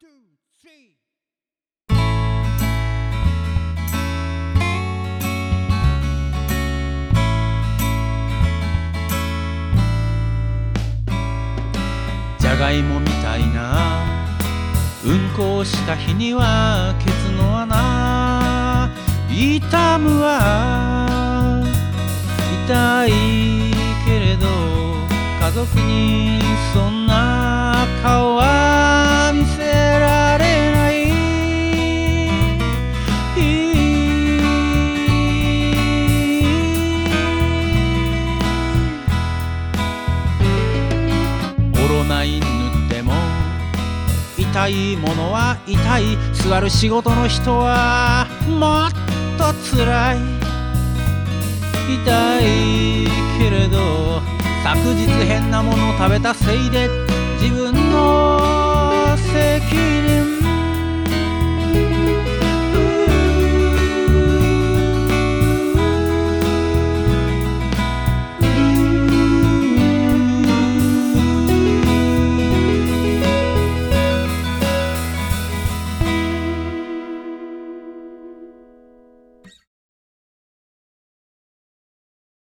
two, three. じゃがいもみたいなうんこをした日にはケツの穴痛むわ痛いけれど家族にそんな痛いものは痛い。座る仕事の人はもっと辛い。痛いけれど昨日変なもの食べたせいで自分の